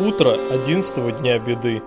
Утро одиннадцатого дня беды.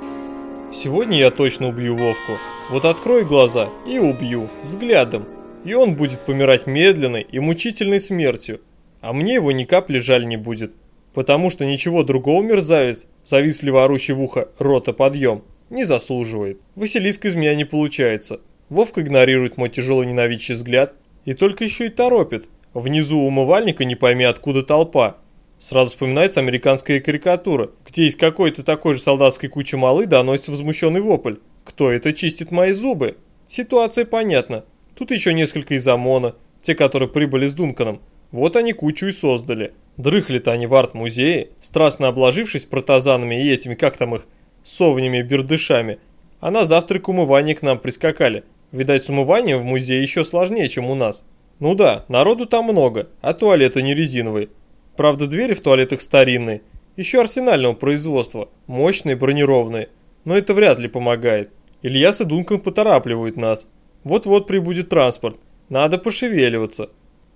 Сегодня я точно убью Вовку. Вот открою глаза и убью, взглядом. И он будет помирать медленной и мучительной смертью. А мне его ни капли жаль не будет. Потому что ничего другого мерзавец, завистливо орущий в ухо «рота подъем», не заслуживает. Василиск из меня не получается. Вовка игнорирует мой тяжелый ненавидящий взгляд и только еще и торопит. Внизу умывальника не пойми откуда толпа. Сразу вспоминается американская карикатура, где из какой-то такой же солдатской кучи малы доносится возмущенный вопль. «Кто это чистит мои зубы?» Ситуация понятна. Тут еще несколько из ОМОНа, те, которые прибыли с Дунканом. Вот они кучу и создали. Дрыхли-то они в арт-музее, страстно обложившись протазанами и этими, как там их, совнями бердышами. А на завтрак умывание к нам прискакали. Видать, с умыванием в музее еще сложнее, чем у нас. Ну да, народу там много, а туалеты не резиновые. Правда, двери в туалетах старинные, еще арсенального производства, мощные, бронированные. Но это вряд ли помогает. Ильяс и Дункан поторапливают нас. Вот-вот прибудет транспорт. Надо пошевеливаться.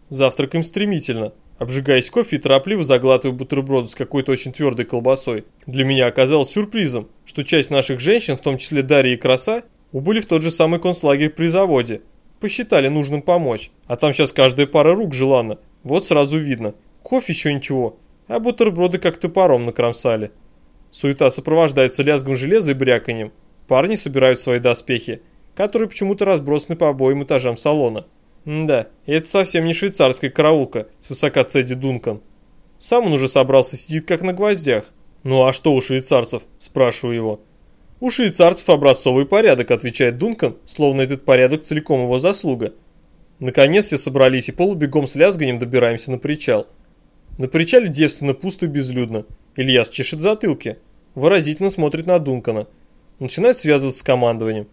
Завтракаем стремительно. Обжигаясь кофе и торопливо заглатываю бутерброды с какой-то очень твердой колбасой. Для меня оказалось сюрпризом, что часть наших женщин, в том числе Дарья и Краса, убыли в тот же самый концлагерь при заводе. Посчитали нужным помочь. А там сейчас каждая пара рук желанна. Вот сразу видно, Кофе еще ничего, а бутерброды как топором накромсали. Суета сопровождается лязгом железа и бряканьем. Парни собирают свои доспехи, которые почему-то разбросаны по обоим этажам салона. М да, это совсем не швейцарская караулка с высока цеди Дункан. Сам он уже собрался, сидит как на гвоздях. «Ну а что у швейцарцев?» – спрашиваю его. «У швейцарцев образцовый порядок», – отвечает Дункан, словно этот порядок целиком его заслуга. Наконец все собрались и полубегом с лязганием добираемся на причал. На причале девственно пусто и безлюдно. Ильяс чешет затылки. Выразительно смотрит на Дункана. Начинает связываться с командованием.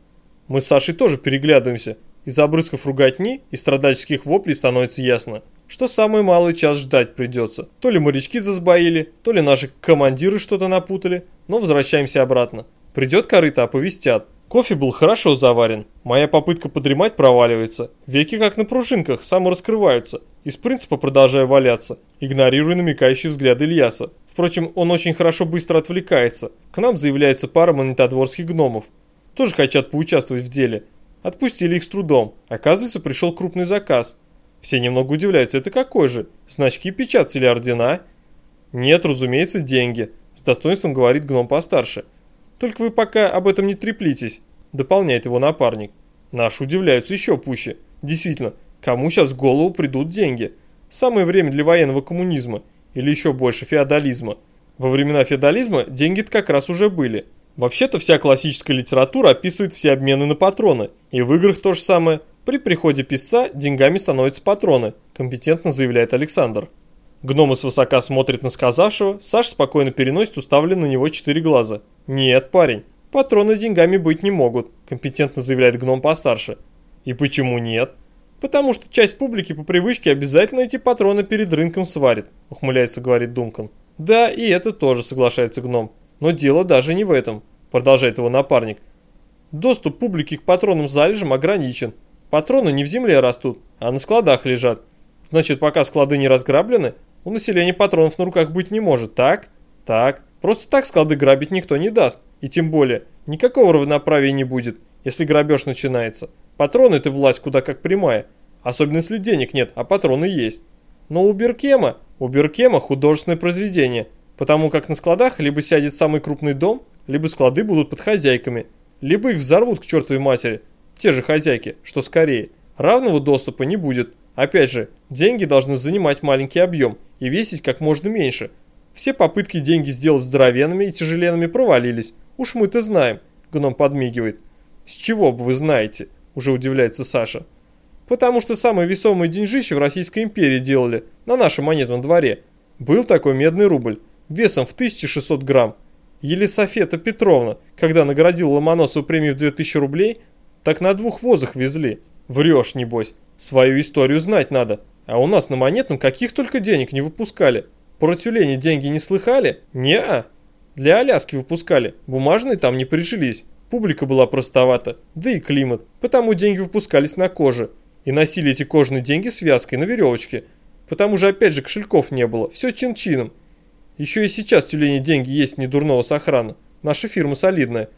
Мы с Сашей тоже переглядываемся. Из обрызков ругатни и страдальческих воплей становится ясно, что самый малый час ждать придется. То ли морячки засбоили, то ли наши командиры что-то напутали, но возвращаемся обратно. Придет корыто, оповестят. Кофе был хорошо заварен. Моя попытка подремать проваливается. Веки как на пружинках, самораскрываются. Из принципа продолжаю валяться, игнорируя намекающий взгляд Ильяса. Впрочем, он очень хорошо быстро отвлекается. К нам заявляется пара монетодворских гномов. Тоже хотят поучаствовать в деле. Отпустили их с трудом. Оказывается, пришел крупный заказ. Все немного удивляются, это какой же? Значки печатать или ордена? Нет, разумеется, деньги. С достоинством говорит гном постарше. Только вы пока об этом не треплитесь, дополняет его напарник. Наши удивляются еще пуще. Действительно, кому сейчас в голову придут деньги? Самое время для военного коммунизма или еще больше феодализма. Во времена феодализма деньги-то как раз уже были. Вообще-то вся классическая литература описывает все обмены на патроны, и в играх то же самое. При приходе писца деньгами становятся патроны, компетентно заявляет Александр. Гномы свысока смотрит на сказавшего, Саш спокойно переносит уставленные на него четыре глаза. «Нет, парень, патроны деньгами быть не могут», компетентно заявляет гном постарше. «И почему нет?» «Потому что часть публики по привычке обязательно эти патроны перед рынком сварит», ухмыляется, говорит Дункан. «Да, и это тоже соглашается гном. Но дело даже не в этом», продолжает его напарник. «Доступ публики к патронным залежам ограничен. Патроны не в земле растут, а на складах лежат. Значит, пока склады не разграблены, у населения патронов на руках быть не может, так? Так. Просто так склады грабить никто не даст. И тем более, никакого равноправия не будет, если грабеж начинается. Патроны это власть куда как прямая. Особенно если денег нет, а патроны есть. Но у Беркема, у Беркема художественное произведение. Потому как на складах либо сядет самый крупный дом, либо склады будут под хозяйками. Либо их взорвут к чертовой матери. Те же хозяйки, что скорее. Равного доступа не будет. Опять же, деньги должны занимать маленький объем и весить как можно меньше. Все попытки деньги сделать здоровенными и тяжеленными провалились. Уж мы-то знаем, гном подмигивает. С чего бы вы знаете? Уже удивляется Саша. Потому что самые весомые деньжища в Российской империи делали на нашем монетном дворе. Был такой медный рубль, весом в 1600 грамм. Елисофета Петровна, когда наградила Ломоносову премию в 2000 рублей, так на двух возах везли. Врешь, небось. Свою историю знать надо. А у нас на монетном каких только денег не выпускали. Про тюлени деньги не слыхали? Не-а. Для Аляски выпускали. Бумажные там не прижились. Публика была простовата. Да и климат. Потому деньги выпускались на коже. И носили эти кожаные деньги связкой на веревочке. Потому же опять же кошельков не было. Все чин-чином. Еще и сейчас в тюлене деньги есть не дурного сохрана. Наша фирма солидная.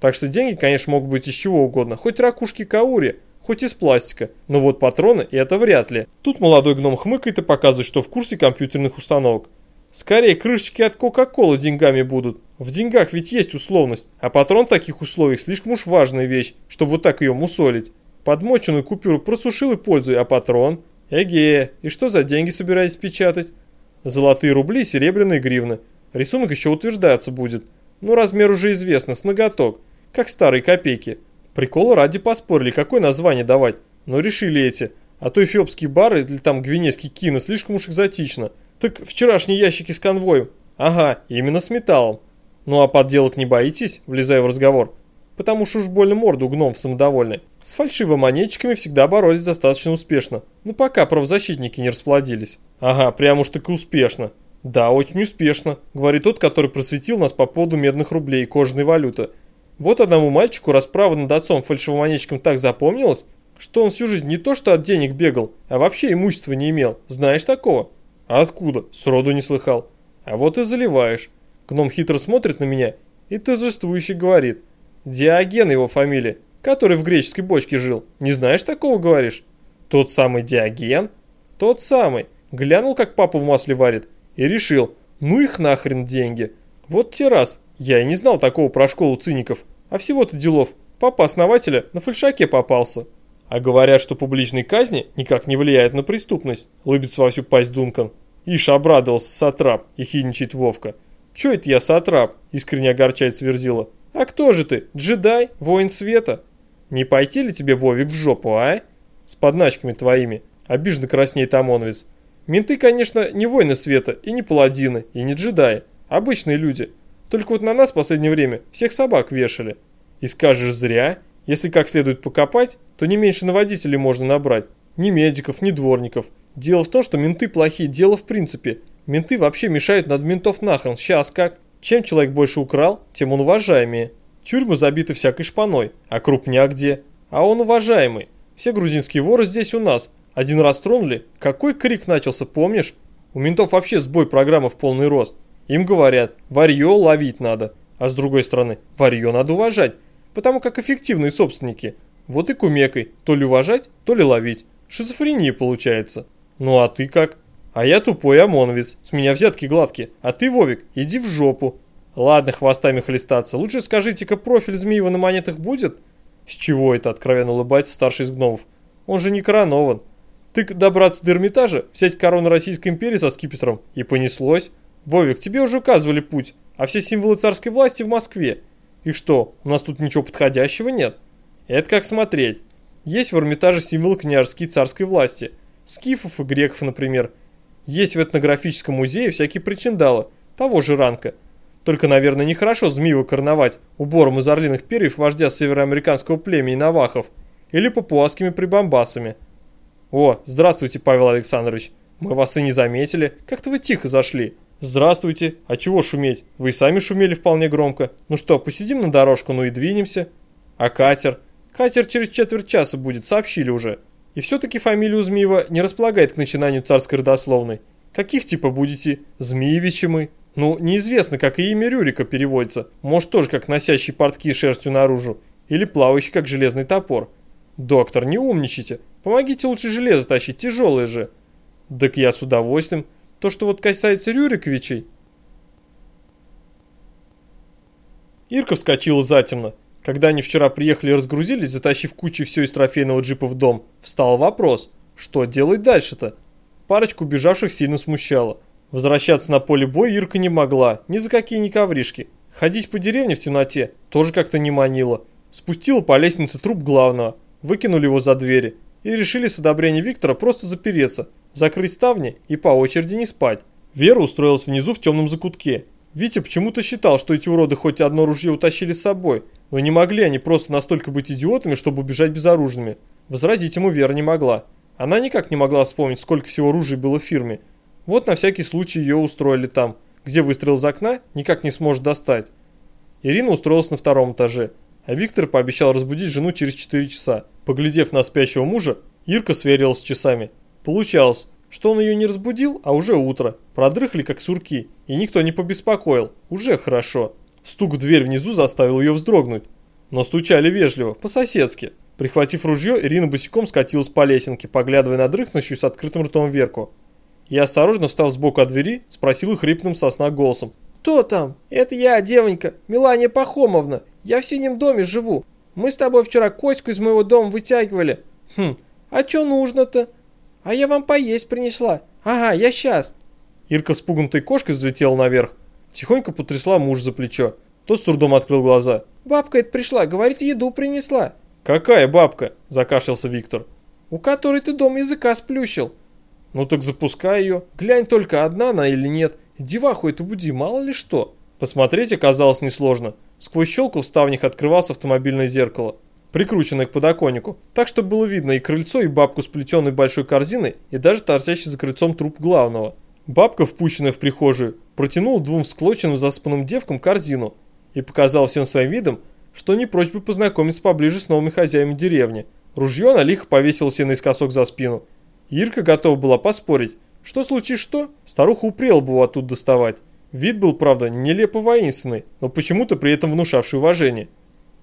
Так что деньги, конечно, могут быть из чего угодно. Хоть ракушки каури, хоть из пластика. Но вот патроны – это вряд ли. Тут молодой гном хмыкает и показывает, что в курсе компьютерных установок. Скорее, крышечки от Кока-Колы деньгами будут. В деньгах ведь есть условность, а патрон в таких условиях слишком уж важная вещь, чтобы вот так ее мусолить. Подмоченную купюру просушил и пользуй, а патрон? Эге, и что за деньги собираетесь печатать? Золотые рубли, серебряные гривны. Рисунок еще утверждаться будет. Ну, размер уже известно, с ноготок, как старые копейки. Прикола ради поспорили, какое название давать. Но решили эти. А то эфиопские бары или там гвинейский кино слишком уж экзотично. Так вчерашние ящики с конвоем. Ага, именно с металлом. Ну а подделок не боитесь, влезая в разговор? Потому что уж больно морду гном самодовольный. С фальшивомонетчиками всегда боролись достаточно успешно. Ну пока правозащитники не расплодились. Ага, прям уж таки успешно. Да, очень успешно, говорит тот, который просветил нас по поводу медных рублей и кожаной валюты. Вот одному мальчику расправа над отцом фальшивомонетчиком так запомнилась, что он всю жизнь не то что от денег бегал, а вообще имущества не имел. Знаешь такого? А откуда? Сроду не слыхал. А вот и заливаешь. Гном хитро смотрит на меня и торжествующе говорит. Диоген его фамилия, который в греческой бочке жил. Не знаешь такого, говоришь? Тот самый Диоген? Тот самый. Глянул, как папа в масле варит, и решил, ну их нахрен деньги. Вот те раз. Я и не знал такого про школу циников. А всего-то делов. Папа основателя на фальшаке попался. А говорят, что публичные казни никак не влияют на преступность, лыбится во всю пасть Дункан. Ишь, обрадовался Сатрап, ехидничает Вовка. Чё это я Сатрап? Искренне огорчает Сверзила. А кто же ты? Джедай? Воин света? Не пойти ли тебе, Вовик, в жопу, а? С подначками твоими. Обиженно краснеет ОМОНовец. Менты, конечно, не воины света, и не паладины, и не джедаи. Обычные люди. Только вот на нас в последнее время всех собак вешали. И скажешь зря, если как следует покопать, то не меньше на водителей можно набрать. Ни медиков, ни дворников. Дело в том, что менты плохие, дело в принципе. Менты вообще мешают над ментов нахрен. Сейчас как? Чем человек больше украл, тем он уважаемее. Тюрьмы забиты всякой шпаной, а крупняк где? А он уважаемый. Все грузинские воры здесь у нас. Один раз тронули, какой крик начался, помнишь? У ментов вообще сбой программы в полный рост. Им говорят, варье ловить надо. А с другой стороны, варье надо уважать, потому как эффективные собственники. Вот и кумекой, то ли уважать, то ли ловить. Шизофрения получается. Ну а ты как? А я тупой ОМОНовец, с меня взятки гладкие. А ты, Вовик, иди в жопу. Ладно хвостами хлестаться, лучше скажите-ка профиль Змеева на монетах будет? С чего это, откровенно улыбается старший из гномов? Он же не коронован. Ты добраться до Эрмитажа, взять корону Российской империи со скипетром, и понеслось. Вовик, тебе уже указывали путь, а все символы царской власти в Москве. И что, у нас тут ничего подходящего нет? Это как смотреть. Есть в Эрмитаже символы княжеской и царской власти. Скифов и греков, например. Есть в этнографическом музее всякие причиндалы, того же ранка. Только, наверное, нехорошо змею короновать убором из орлиных перьев вождя североамериканского племени Навахов или папуасскими прибамбасами. О, здравствуйте, Павел Александрович. Мы вас и не заметили. Как-то вы тихо зашли. «Здравствуйте. А чего шуметь? Вы и сами шумели вполне громко. Ну что, посидим на дорожку, ну и двинемся?» «А катер?» «Катер через четверть часа будет, сообщили уже». И все-таки фамилия Змеева не располагает к начинанию царской родословной. Каких типа будете? Змеевичи мы? Ну, неизвестно, как и имя Рюрика переводится. Может, тоже как носящий портки шерстью наружу. Или плавающий, как железный топор. Доктор, не умничайте. Помогите лучше железо тащить, тяжелое же. Так я с удовольствием. То, что вот касается Рюриковичей... Ирка вскочила затемно. Когда они вчера приехали и разгрузились, затащив кучу все из трофейного джипа в дом, встал вопрос, что делать дальше-то? Парочку убежавших сильно смущало. Возвращаться на поле боя Ирка не могла, ни за какие ни ковришки. Ходить по деревне в темноте тоже как-то не манило. Спустила по лестнице труп главного, выкинули его за двери и решили с одобрения Виктора просто запереться, закрыть ставни и по очереди не спать. Вера устроилась внизу в темном закутке. Витя почему-то считал, что эти уроды хоть одно ружье утащили с собой, но не могли они просто настолько быть идиотами, чтобы убежать безоружными. Возразить ему Вера не могла. Она никак не могла вспомнить, сколько всего ружей было в фирме. Вот на всякий случай ее устроили там, где выстрел из окна никак не сможет достать. Ирина устроилась на втором этаже, а Виктор пообещал разбудить жену через 4 часа. Поглядев на спящего мужа, Ирка сверилась с часами. Получалось, что он ее не разбудил, а уже утро. Продрыхли как сурки и никто не побеспокоил. Уже хорошо. Стук в дверь внизу заставил ее вздрогнуть. Но стучали вежливо, по-соседски. Прихватив ружье, Ирина босиком скатилась по лесенке, поглядывая на дрыхнущую с открытым ртом Верку. Я осторожно встав сбоку от двери, спросил хрипным сосна голосом. «Кто там?» «Это я, девонька, Милания Пахомовна. Я в синем доме живу. Мы с тобой вчера Коську из моего дома вытягивали». «Хм, а чё нужно-то?» «А я вам поесть принесла. Ага, я сейчас». Ирка с пугантой кошкой взлетела наверх. Тихонько потрясла муж за плечо. Тот с трудом открыл глаза. «Бабка это пришла, говорит, еду принесла». «Какая бабка?» – закашлялся Виктор. «У которой ты дом языка сплющил». «Ну так запускай ее. Глянь только, одна она или нет. Деваху эту буди, мало ли что». Посмотреть оказалось несложно. Сквозь щелку в ставнях открывалось автомобильное зеркало, прикрученное к подоконнику, так что было видно и крыльцо, и бабку с плетеной большой корзиной, и даже торчащий за крыльцом труп главного. Бабка, впущенная в прихожую, протянула двум склоченным заспанным девкам корзину и показала всем своим видом, что не прочь бы познакомиться поближе с новыми хозяевами деревни. Ружье она лихо повесила себе наискосок за спину. Ирка готова была поспорить, что случись что, старуха упрела бы его оттуда доставать. Вид был, правда, нелепо воинственный, но почему-то при этом внушавший уважение.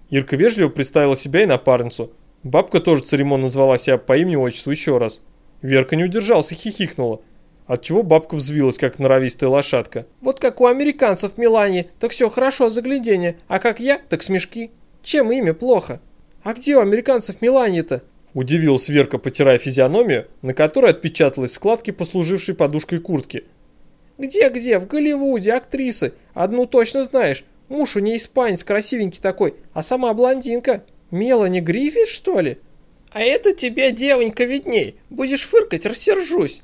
Ирка вежливо представила себя и напарницу. Бабка тоже церемонно назвала себя по имени-отчеству еще раз. Верка не удержался хихикнула. Отчего бабка взвилась, как норовистая лошадка. «Вот как у американцев в Милане, так все хорошо загляденье, а как я, так смешки. Чем имя плохо? А где у американцев в Милане-то?» Удивилась Верка, потирая физиономию, на которой отпечаталась складки, послужившей подушкой куртки. «Где-где? В Голливуде, актрисы. Одну точно знаешь. Муж у нее испанец, красивенький такой, а сама блондинка. Мелани Гриффит, что ли?» «А это тебе, девонька, видней. Будешь фыркать, рассержусь».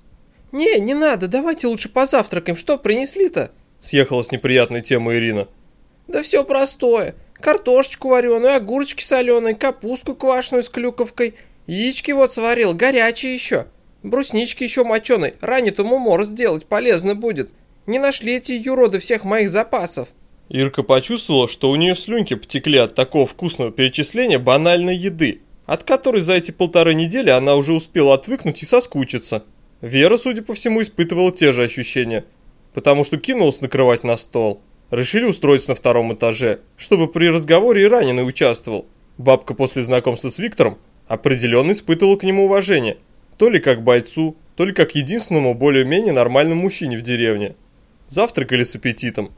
«Не, не надо, давайте лучше позавтракаем. Что принесли-то?» Съехала с неприятной темы Ирина. «Да все простое. Картошечку вареную, огурчики соленые, капустку квашеную с клюковкой. Яички вот сварил, горячие еще. Бруснички еще моченой, ранитому мор сделать полезно будет. Не нашли эти юроды всех моих запасов». Ирка почувствовала, что у нее слюнки потекли от такого вкусного перечисления банальной еды, от которой за эти полторы недели она уже успела отвыкнуть и соскучиться. Вера, судя по всему, испытывала те же ощущения, потому что кинулась накрывать на стол. Решили устроиться на втором этаже, чтобы при разговоре и раненый участвовал. Бабка после знакомства с Виктором определенно испытывала к нему уважение, то ли как бойцу, то ли как единственному более-менее нормальному мужчине в деревне. Завтракали с аппетитом.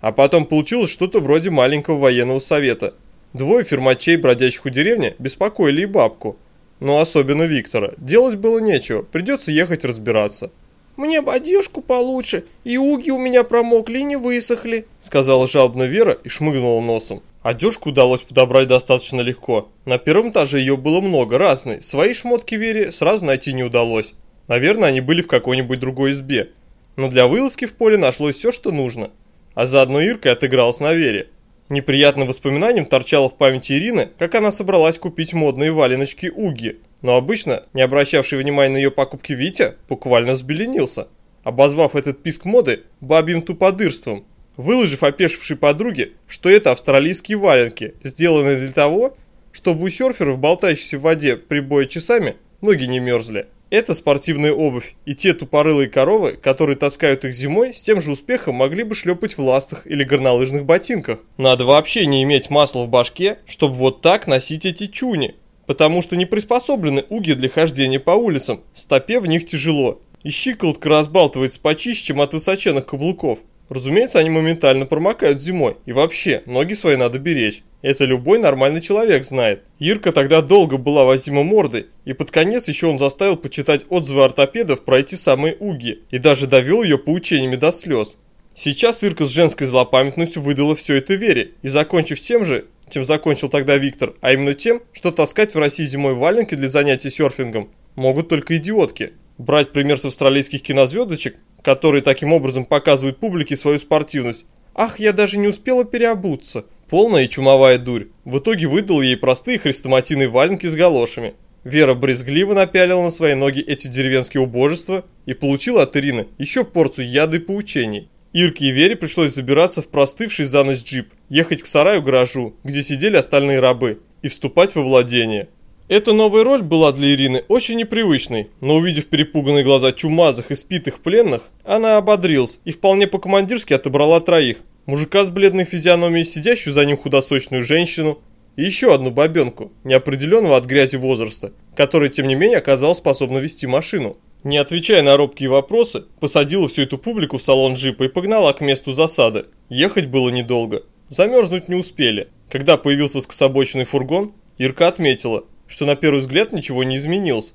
А потом получилось что-то вроде маленького военного совета. Двое фермачей, бродящих у деревни, беспокоили и бабку – но особенно Виктора. Делать было нечего, придется ехать разбираться. «Мне бы одежку получше, и уги у меня промокли и не высохли», сказала жалобно Вера и шмыгнула носом. Одежку удалось подобрать достаточно легко. На первом этаже ее было много, разной. Свои шмотки Вере сразу найти не удалось. Наверное, они были в какой-нибудь другой избе. Но для вылазки в поле нашлось все, что нужно. А заодно Ирка отыгралась на Вере. Неприятным воспоминанием торчало в памяти Ирины, как она собралась купить модные валеночки Уги, но обычно, не обращавший внимания на ее покупки Витя, буквально взбеленился, обозвав этот писк моды бабьим туподырством, выложив опешившей подруге, что это австралийские валенки, сделанные для того, чтобы у серферов, болтающихся в воде прибоя часами, ноги не мерзли. Это спортивная обувь, и те тупорылые коровы, которые таскают их зимой, с тем же успехом могли бы шлепать в ластах или горнолыжных ботинках. Надо вообще не иметь масла в башке, чтобы вот так носить эти чуни, потому что не приспособлены уги для хождения по улицам, стопе в них тяжело, и щиколотка разбалтывается почище, чем от высоченных каблуков. Разумеется, они моментально промокают зимой, и вообще, ноги свои надо беречь. Это любой нормальный человек знает. Ирка тогда долго была возима мордой, и под конец еще он заставил почитать отзывы ортопедов про эти самые уги, и даже довел ее поучениями до слез. Сейчас Ирка с женской злопамятностью выдала все это Вере, и закончив тем же, чем закончил тогда Виктор, а именно тем, что таскать в России зимой валенки для занятий серфингом могут только идиотки. Брать пример с австралийских кинозвездочек, которые таким образом показывают публике свою спортивность. Ах, я даже не успела переобуться. Полная чумовая дурь. В итоге выдал ей простые хрестоматийные валенки с галошами. Вера брезгливо напялила на свои ноги эти деревенские убожества и получила от Ирины еще порцию яда и поучений. Ирке и Вере пришлось забираться в простывший за ночь джип, ехать к сараю-гаражу, где сидели остальные рабы, и вступать во владение. Эта новая роль была для Ирины очень непривычной, но увидев перепуганные глаза чумазых и спитых пленных, она ободрилась и вполне по-командирски отобрала троих. Мужика с бледной физиономией, сидящую за ним худосочную женщину и еще одну бабенку, неопределенного от грязи возраста, которая тем не менее оказалась способна вести машину. Не отвечая на робкие вопросы, посадила всю эту публику в салон джипа и погнала к месту засады. Ехать было недолго. Замерзнуть не успели. Когда появился скособоченный фургон, Ирка отметила – что на первый взгляд ничего не изменилось.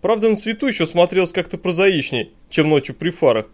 Правда, на цвету еще смотрелось как-то прозаичнее, чем ночью при фарах,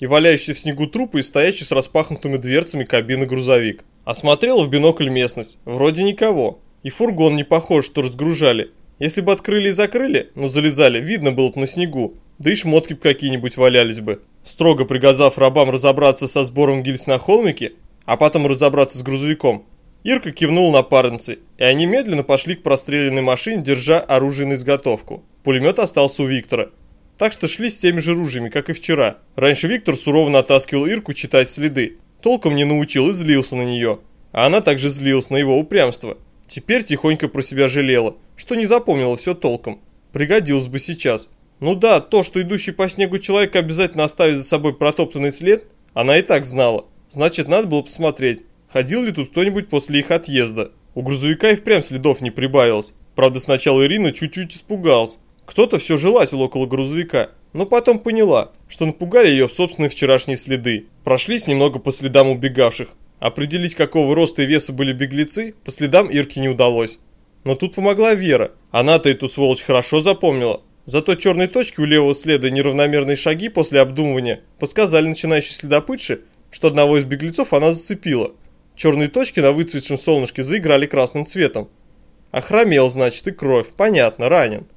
и валяющийся в снегу трупы и стоящий с распахнутыми дверцами кабины грузовик. Осмотрела в бинокль местность, вроде никого. И фургон не похож, что разгружали. Если бы открыли и закрыли, но залезали, видно было бы на снегу, да и шмотки бы какие-нибудь валялись бы. Строго приказав рабам разобраться со сбором гильз на холмике, а потом разобраться с грузовиком, Ирка кивнул напарнице, и они медленно пошли к простреленной машине, держа оружие на изготовку. Пулемет остался у Виктора. Так что шли с теми же ружьями, как и вчера. Раньше Виктор сурово натаскивал Ирку читать следы. Толком не научил и злился на нее. А она также злилась на его упрямство. Теперь тихонько про себя жалела, что не запомнила все толком. Пригодилось бы сейчас. Ну да, то, что идущий по снегу человек обязательно оставит за собой протоптанный след, она и так знала. Значит, надо было посмотреть, Ходил ли тут кто-нибудь после их отъезда? У грузовика и впрямь следов не прибавилось. Правда, сначала Ирина чуть-чуть испугалась. Кто-то все же лазил около грузовика, но потом поняла, что напугали ее собственные вчерашние следы. Прошлись немного по следам убегавших. Определить, какого роста и веса были беглецы, по следам Ирке не удалось. Но тут помогла Вера. Она-то эту сволочь хорошо запомнила. Зато черные точки у левого следа и неравномерные шаги после обдумывания подсказали начинающей следопытше, что одного из беглецов она зацепила – Черные точки на выцветшем солнышке заиграли красным цветом. Охромел, значит, и кровь. Понятно, ранен.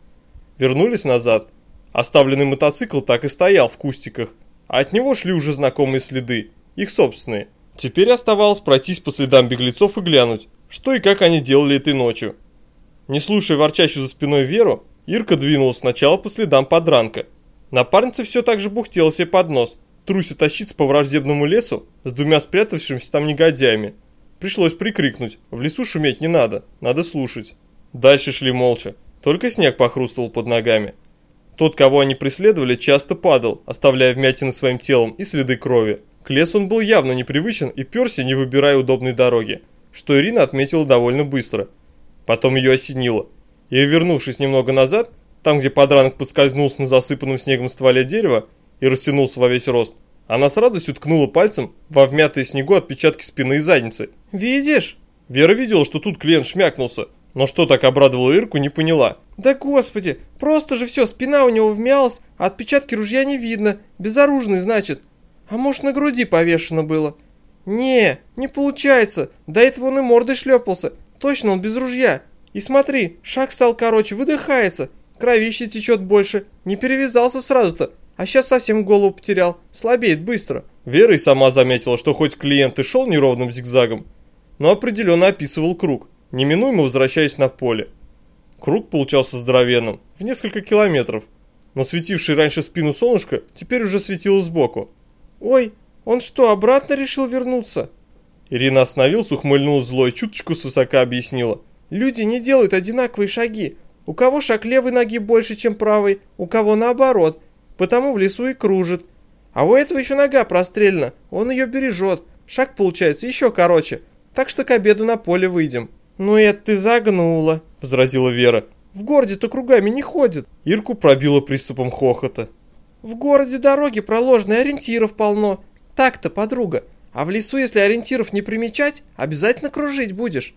Вернулись назад. Оставленный мотоцикл так и стоял в кустиках, а от него шли уже знакомые следы, их собственные. Теперь оставалось пройтись по следам беглецов и глянуть, что и как они делали этой ночью. Не слушая ворчащую за спиной Веру, Ирка двинулась сначала по следам подранка. Напарница все так же бухтела себе под нос – Труся тащиться по враждебному лесу с двумя спрятавшимися там негодяями. Пришлось прикрикнуть, в лесу шуметь не надо, надо слушать. Дальше шли молча, только снег похрустывал под ногами. Тот, кого они преследовали, часто падал, оставляя вмятины своим телом и следы крови. К лесу он был явно непривычен и перся, не выбирая удобной дороги, что Ирина отметила довольно быстро. Потом ее осенило. И вернувшись немного назад, там, где подранок подскользнулся на засыпанном снегом стволе дерева, и растянулся во весь рост. Она с радостью ткнула пальцем во вмятые снегу отпечатки спины и задницы. «Видишь?» Вера видела, что тут клиент шмякнулся, но что так обрадовало Ирку, не поняла. «Да господи, просто же все, спина у него вмялась, а отпечатки ружья не видно, безоружный, значит. А может на груди повешено было?» «Не, не получается, до этого он и мордой шлепался, точно он без ружья. И смотри, шаг стал короче, выдыхается, кровище течет больше, не перевязался сразу-то, а сейчас совсем голову потерял. Слабеет быстро. Вера и сама заметила, что хоть клиент и шел неровным зигзагом, но определенно описывал круг, неминуемо возвращаясь на поле. Круг получался здоровенным, в несколько километров, но светивший раньше спину солнышко теперь уже светило сбоку. «Ой, он что, обратно решил вернуться?» Ирина остановилась, ухмыльнулась зло и чуточку свысока объяснила. «Люди не делают одинаковые шаги. У кого шаг левой ноги больше, чем правой, у кого наоборот потому в лесу и кружит. А у этого еще нога прострелена, он ее бережет. Шаг получается еще короче, так что к обеду на поле выйдем». «Ну это ты загнула», — возразила Вера. «В городе-то кругами не ходит». Ирку пробило приступом хохота. «В городе дороги проложены, ориентиров полно. Так-то, подруга. А в лесу, если ориентиров не примечать, обязательно кружить будешь».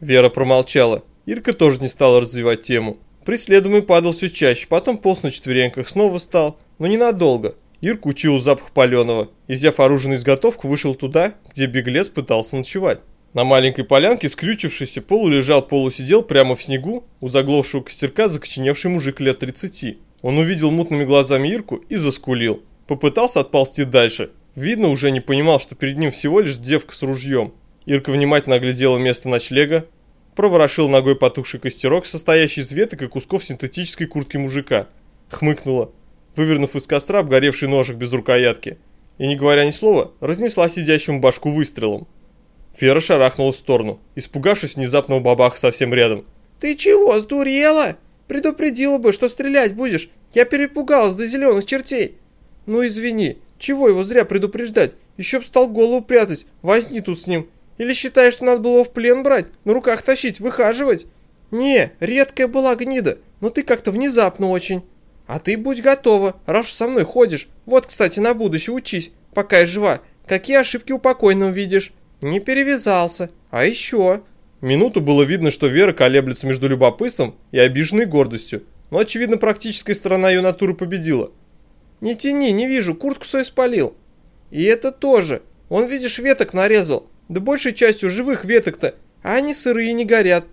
Вера промолчала. Ирка тоже не стала развивать тему. Преследуемый падал все чаще, потом полз на четвереньках, снова стал, но ненадолго. Ирка учил запах паленого и, взяв оружие на изготовку, вышел туда, где беглец пытался ночевать. На маленькой полянке, скрючившийся, полулежал, полусидел прямо в снегу у заглохшего костерка закоченевший мужик лет 30. Он увидел мутными глазами Ирку и заскулил. Попытался отползти дальше. Видно, уже не понимал, что перед ним всего лишь девка с ружьем. Ирка внимательно оглядела место ночлега, проворошил ногой потухший костерок, состоящий из веток и кусков синтетической куртки мужика. Хмыкнула, вывернув из костра обгоревший ножик без рукоятки. И, не говоря ни слова, разнесла сидящему башку выстрелом. Фера шарахнула в сторону, испугавшись внезапного бабаха совсем рядом. Ты чего, сдурела? Предупредила бы, что стрелять будешь. Я перепугалась до зеленых чертей. Ну извини, чего его зря предупреждать? Еще б стал голову прятать, возни тут с ним. Или считаешь, что надо было в плен брать, на руках тащить, выхаживать? Не, редкая была гнида, но ты как-то внезапно очень. А ты будь готова, раз со мной ходишь. Вот, кстати, на будущее учись, пока я жива. Какие ошибки у покойного видишь? Не перевязался. А еще... Минуту было видно, что Вера колеблется между любопытством и обиженной гордостью, но, очевидно, практическая сторона ее натуры победила. «Не тяни, не вижу, куртку свою спалил». «И это тоже. Он, видишь, веток нарезал. Да большей частью живых веток-то, а они сырые не горят.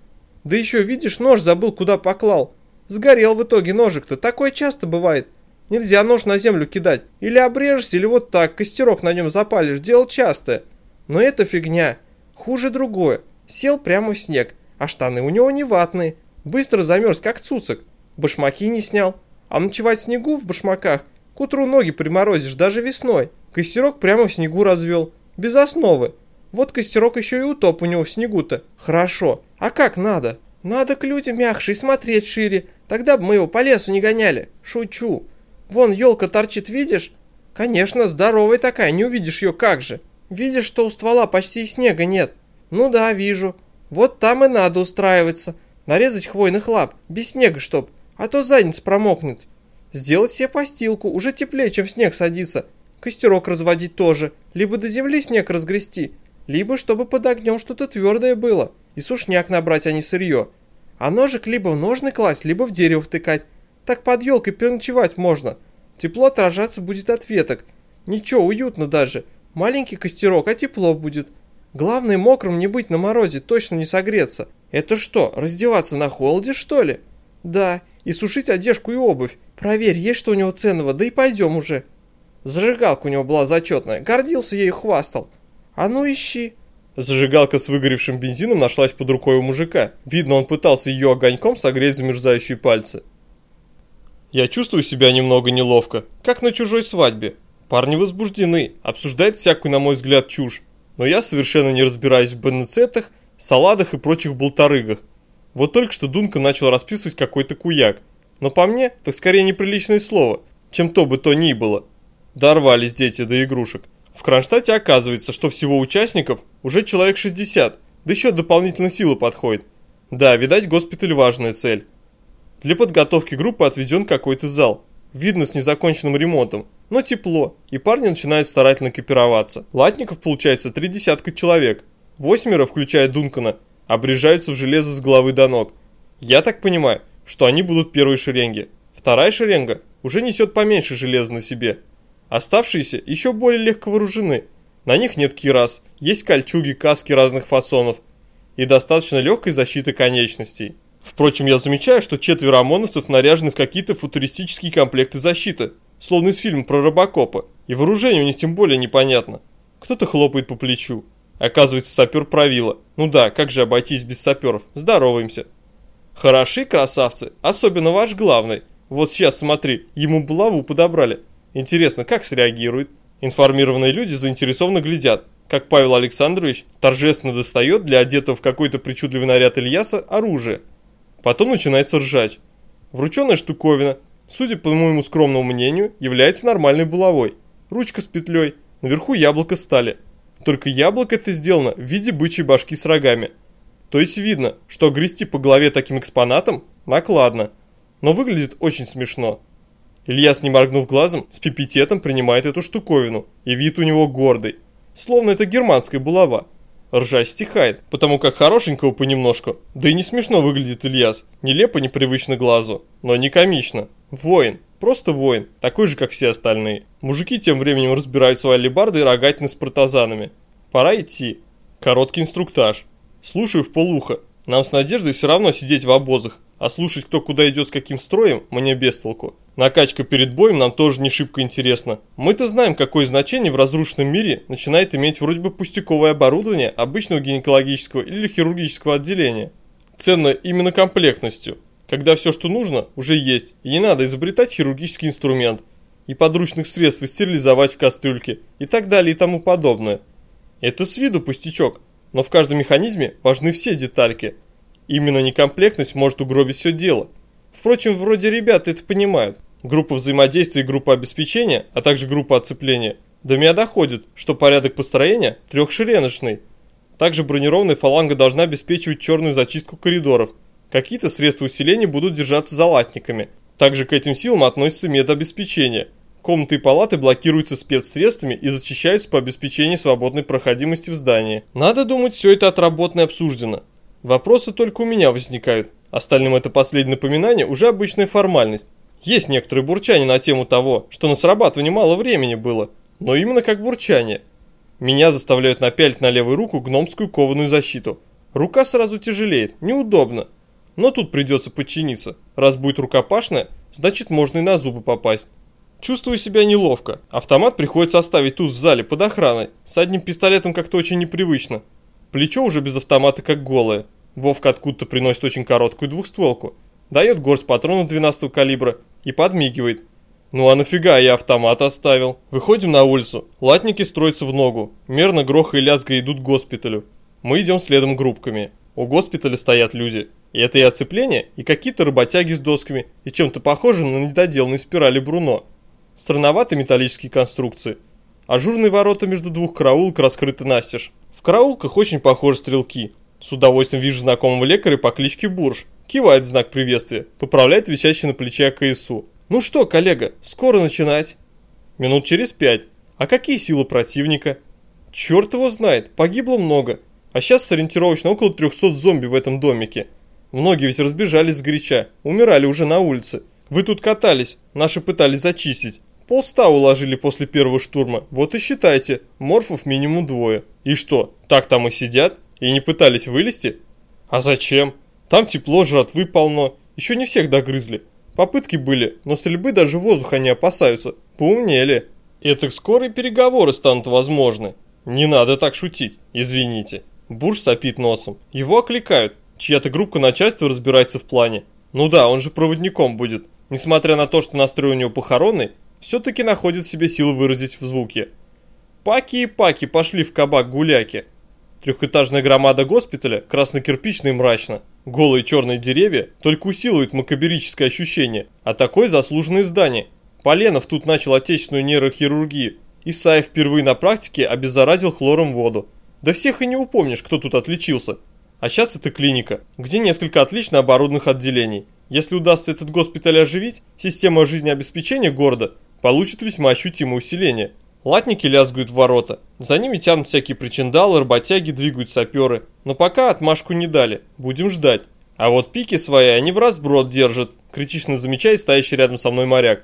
Да еще, видишь, нож забыл, куда поклал. Сгорел в итоге ножик-то, такое часто бывает. Нельзя нож на землю кидать. Или обрежешься, или вот так, костерок на нем запалишь. Дело частое. Но это фигня. Хуже другое. Сел прямо в снег, а штаны у него не ватные. Быстро замерз, как цуцик. Башмаки не снял. А ночевать в снегу в башмаках, к утру ноги приморозишь, даже весной. Костерок прямо в снегу развел. Без основы. Вот костерок еще и утоп у него в снегу-то. Хорошо. А как надо? Надо к людям мягче и смотреть шире. Тогда бы мы его по лесу не гоняли. Шучу. Вон елка торчит, видишь? Конечно, здоровая такая, не увидишь ее как же. Видишь, что у ствола почти снега нет. «Ну да, вижу. Вот там и надо устраиваться. Нарезать хвойных лап, без снега чтоб, а то задница промокнет. Сделать себе постилку, уже теплее, чем в снег садиться. Костерок разводить тоже, либо до земли снег разгрести, либо чтобы под огнем что-то твердое было, и сушняк набрать, а не сырье. А ножик либо в ножны класть, либо в дерево втыкать. Так под елкой переночевать можно. Тепло отражаться будет от веток. Ничего, уютно даже. Маленький костерок, а тепло будет. Главное мокрым не быть на морозе, точно не согреться. Это что, раздеваться на холоде, что ли? Да, и сушить одежку и обувь. Проверь, есть что у него ценного, да и пойдем уже. Зажигалка у него была зачетная, гордился ею хвастал. А ну ищи. Зажигалка с выгоревшим бензином нашлась под рукой у мужика. Видно, он пытался ее огоньком согреть замерзающие пальцы. Я чувствую себя немного неловко, как на чужой свадьбе. Парни возбуждены, обсуждают всякую, на мой взгляд, чушь но я совершенно не разбираюсь в бенецетах, саладах и прочих болтарыгах. Вот только что Дунка начал расписывать какой-то куяк, но по мне, так скорее неприличное слово, чем то бы то ни было. Дорвались дети до игрушек. В Кронштадте оказывается, что всего участников уже человек 60, да еще дополнительно силы подходит. Да, видать, госпиталь важная цель. Для подготовки группы отведен какой-то зал, видно с незаконченным ремонтом, но тепло, и парни начинают старательно экипироваться. Латников получается три десятка человек. Восьмеро, включая Дункана, обрежаются в железо с головы до ног. Я так понимаю, что они будут первой шеренги. Вторая шеренга уже несет поменьше железа на себе. Оставшиеся еще более легко вооружены. На них нет кирас, есть кольчуги, каски разных фасонов и достаточно легкой защиты конечностей. Впрочем, я замечаю, что четверо ОМОНовцев наряжены в какие-то футуристические комплекты защиты, словно из фильма про робокопа, и вооружение у них тем более непонятно. Кто-то хлопает по плечу. Оказывается, сапер правила. Ну да, как же обойтись без саперов? Здороваемся. Хороши, красавцы, особенно ваш главный. Вот сейчас смотри, ему булаву подобрали. Интересно, как среагирует? Информированные люди заинтересованно глядят, как Павел Александрович торжественно достает для одетого в какой-то причудливый наряд Ильяса оружие. Потом начинается ржач. Врученная штуковина – судя по моему скромному мнению, является нормальной булавой. Ручка с петлей, наверху яблоко стали. Только яблоко это сделано в виде бычьей башки с рогами. То есть видно, что грести по голове таким экспонатом накладно, но выглядит очень смешно. Ильяс, не моргнув глазом, с пипететом принимает эту штуковину, и вид у него гордый, словно это германская булава. Ржа стихает, потому как хорошенького понемножку, да и не смешно выглядит Ильяс, нелепо непривычно глазу, но не комично. Воин. Просто воин, такой же, как все остальные. Мужики тем временем разбирают свои алебарды и рогатины с протазанами. Пора идти. Короткий инструктаж. Слушаю в полухо. Нам с Надеждой все равно сидеть в обозах, а слушать, кто куда идет с каким строем, мне без толку. Накачка перед боем нам тоже не шибко интересно. Мы-то знаем, какое значение в разрушенном мире начинает иметь вроде бы пустяковое оборудование обычного гинекологического или хирургического отделения. Ценно именно комплектностью когда все, что нужно, уже есть, и не надо изобретать хирургический инструмент, и подручных средств стерилизовать в кастрюльке, и так далее и тому подобное. Это с виду пустячок, но в каждом механизме важны все детальки. Именно некомплектность может угробить все дело. Впрочем, вроде ребята это понимают. Группа взаимодействия и группа обеспечения, а также группа оцепления. До меня доходит, что порядок построения трехшереночный. Также бронированная фаланга должна обеспечивать черную зачистку коридоров. Какие-то средства усиления будут держаться за латниками. Также к этим силам относится медобеспечение. Комнаты и палаты блокируются спецсредствами и зачищаются по обеспечению свободной проходимости в здании. Надо думать, все это отработано и обсуждено. Вопросы только у меня возникают. Остальным это последнее напоминание уже обычная формальность. Есть некоторые бурчания на тему того, что на срабатывание мало времени было, но именно как бурчание. Меня заставляют напялить на левую руку гномскую кованую защиту. Рука сразу тяжелеет, неудобно. Но тут придется подчиниться. Раз будет рукопашная, значит можно и на зубы попасть. Чувствую себя неловко. Автомат приходится оставить тут в зале под охраной. С одним пистолетом как-то очень непривычно. Плечо уже без автомата как голое. Вовка откуда-то приносит очень короткую двухстволку. Дает горсть патронов 12 калибра и подмигивает. Ну а нафига я автомат оставил? Выходим на улицу. Латники строятся в ногу. Мерно гроха и лязга идут к госпиталю. Мы идем следом группками. У госпиталя стоят люди. И это и оцепление, и какие-то работяги с досками, и чем-то похожим на недоделанные спирали Бруно. Странноваты металлические конструкции. Ажурные ворота между двух караулок раскрыты настежь. В караулках очень похожи стрелки. С удовольствием вижу знакомого лекаря по кличке Бурж. Кивает в знак приветствия, поправляет висящий на плече АКСУ. «Ну что, коллега, скоро начинать?» «Минут через пять. А какие силы противника?» «Черт его знает, погибло много. А сейчас сориентировочно около 300 зомби в этом домике. Многие ведь разбежались с горяча, умирали уже на улице. Вы тут катались, наши пытались зачистить. Полста уложили после первого штурма, вот и считайте, морфов минимум двое. И что, так там и сидят? И не пытались вылезти? А зачем? Там тепло, жратвы полно, еще не всех догрызли. Попытки были, но стрельбы даже воздуха не опасаются, поумнели. Это скоро переговоры станут возможны. Не надо так шутить, извините. Бурж сопит носом. Его окликают. Чья-то группа начальства разбирается в плане. Ну да, он же проводником будет. Несмотря на то, что настрой у него похоронный, все-таки находит в себе силы выразить в звуке. Паки и паки пошли в кабак гуляки. Трехэтажная громада госпиталя красно-кирпично и мрачно. Голые черные деревья только усиливают макаберическое ощущение, а такое заслуженное здание. Поленов тут начал отечественную нейрохирургию. Исаев впервые на практике обеззаразил хлором воду. Да всех и не упомнишь, кто тут отличился. А сейчас это клиника, где несколько отлично оборудованных отделений. Если удастся этот госпиталь оживить, система жизнеобеспечения города получит весьма ощутимое усиление. Латники лязгают в ворота, за ними тянут всякие причиндалы, работяги, двигают саперы. Но пока отмашку не дали, будем ждать. А вот пики свои они в разброд держат, критично замечает стоящий рядом со мной моряк.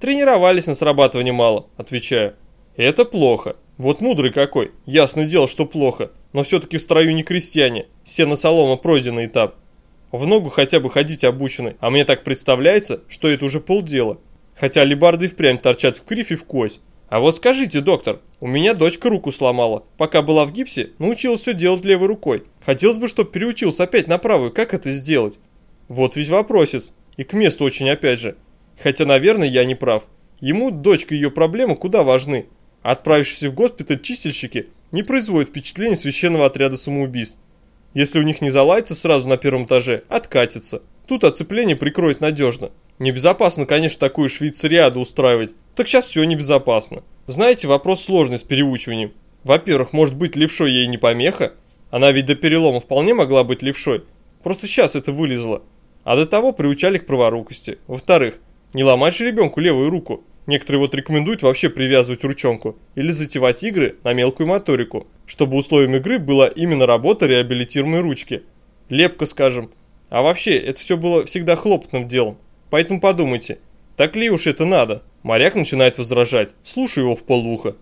Тренировались на срабатывание мало, отвечаю. Это плохо. Вот мудрый какой, ясное дело, что плохо. Но все-таки в строю не крестьяне, сено-солома пройденный этап. В ногу хотя бы ходить обучены, а мне так представляется, что это уже полдела. Хотя либарды впрямь торчат в крифе в кость. А вот скажите, доктор, у меня дочка руку сломала. Пока была в гипсе, научилась все делать левой рукой. Хотелось бы, чтобы переучился опять на правую. Как это сделать? Вот ведь вопросец. И к месту очень опять же. Хотя, наверное, я не прав. Ему дочка и ее проблемы куда важны. Отправившиеся в госпиталь чистильщики не производят впечатления священного отряда самоубийств. Если у них не залается сразу на первом этаже, откатится. Тут оцепление прикроет надежно. Небезопасно, конечно, такую швейцариаду устраивать. Так сейчас все небезопасно. Знаете, вопрос сложный с переучиванием. Во-первых, может быть левшой ей не помеха? Она ведь до перелома вполне могла быть левшой. Просто сейчас это вылезло. А до того приучали к праворукости. Во-вторых, не ломать же ребенку левую руку. Некоторые вот рекомендуют вообще привязывать ручонку или затевать игры на мелкую моторику, чтобы условием игры была именно работа реабилитируемой ручки. Лепка, скажем. А вообще, это все было всегда хлопотным делом. Поэтому подумайте, так ли уж это надо? Моряк начинает возражать, слушаю его в полуха.